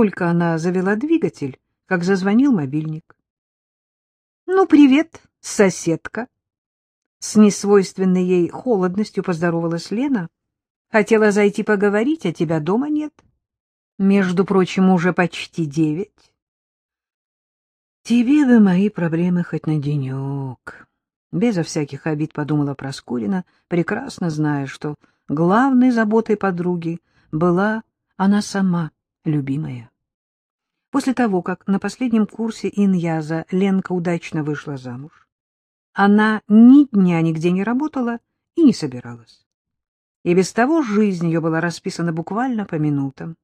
только она завела двигатель, как зазвонил мобильник. — Ну, привет, соседка! С несвойственной ей холодностью поздоровалась Лена. — Хотела зайти поговорить, а тебя дома нет. Между прочим, уже почти девять. — Тебе бы мои проблемы хоть на денек. Безо всяких обид подумала Проскурина, прекрасно зная, что главной заботой подруги была она сама, любимая. После того, как на последнем курсе иньяза Ленка удачно вышла замуж, она ни дня нигде не работала и не собиралась. И без того жизнь ее была расписана буквально по минутам.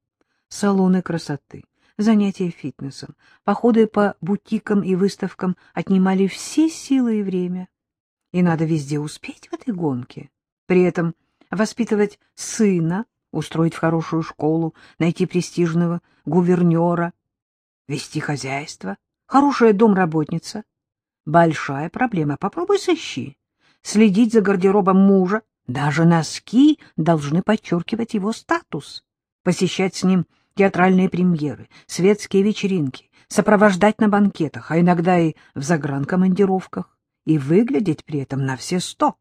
Салоны красоты, занятия фитнесом, походы по бутикам и выставкам отнимали все силы и время. И надо везде успеть в этой гонке. При этом воспитывать сына, устроить в хорошую школу, найти престижного гувернера, вести хозяйство, хорошая домработница. Большая проблема, попробуй сыщи. Следить за гардеробом мужа, даже носки должны подчеркивать его статус. Посещать с ним театральные премьеры, светские вечеринки, сопровождать на банкетах, а иногда и в загранкомандировках и выглядеть при этом на все сто.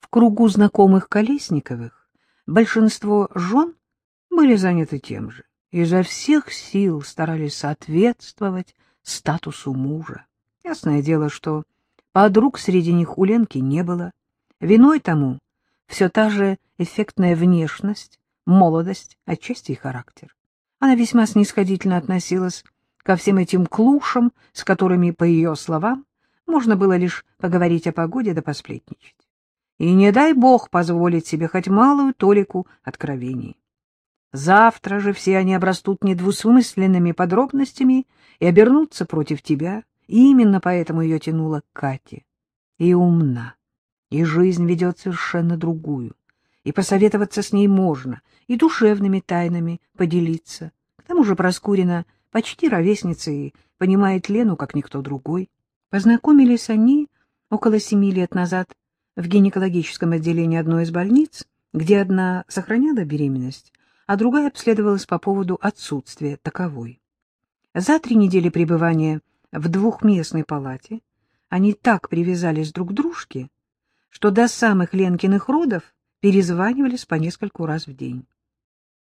В кругу знакомых Колесниковых большинство жен были заняты тем же, изо всех сил старались соответствовать статусу мужа. Ясное дело, что подруг среди них у Ленки не было. Виной тому все та же эффектная внешность, молодость, отчасти и характер. Она весьма снисходительно относилась ко всем этим клушам, с которыми, по ее словам, можно было лишь поговорить о погоде да посплетничать. И не дай бог позволить себе хоть малую толику откровений. Завтра же все они обрастут недвусмысленными подробностями и обернутся против тебя. И именно поэтому ее тянуло к Кате. И умна, и жизнь ведет совершенно другую. И посоветоваться с ней можно, и душевными тайнами поделиться. К тому же Проскурина почти ровесница и понимает Лену, как никто другой. Познакомились они около семи лет назад в гинекологическом отделении одной из больниц, где одна сохраняла беременность, а другая обследовалась по поводу отсутствия таковой. За три недели пребывания в двухместной палате они так привязались друг к дружке, что до самых Ленкиных родов перезванивались по нескольку раз в день.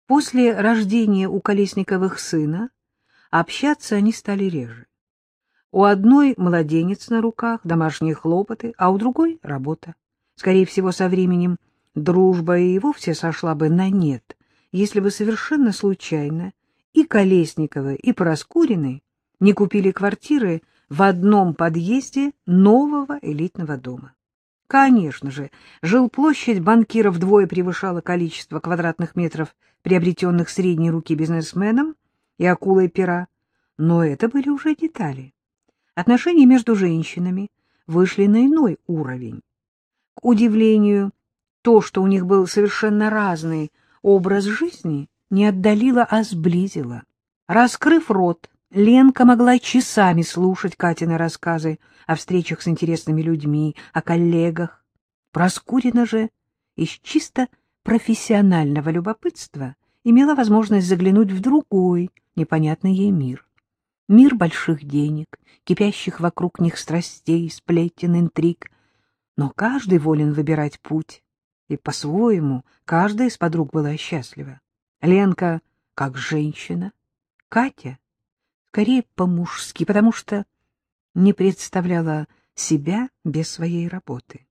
После рождения у Колесниковых сына общаться они стали реже. У одной младенец на руках, домашние хлопоты, а у другой — работа. Скорее всего, со временем дружба и вовсе сошла бы на нет, если бы совершенно случайно и Колесниковы, и Проскурины не купили квартиры в одном подъезде нового элитного дома. Конечно же, жилплощадь банкира вдвое превышала количество квадратных метров, приобретенных средней руки бизнесменом и акулой пера, но это были уже детали отношения между женщинами вышли на иной уровень. К удивлению, то, что у них был совершенно разный образ жизни, не отдалило, а сблизило. Раскрыв рот, Ленка могла часами слушать Катины рассказы о встречах с интересными людьми, о коллегах. Проскурина же из чисто профессионального любопытства имела возможность заглянуть в другой, непонятный ей мир мир больших денег, кипящих вокруг них страстей, сплетен, интриг. Но каждый волен выбирать путь, и по-своему каждая из подруг была счастлива. Ленка как женщина, Катя скорее по-мужски, потому что не представляла себя без своей работы.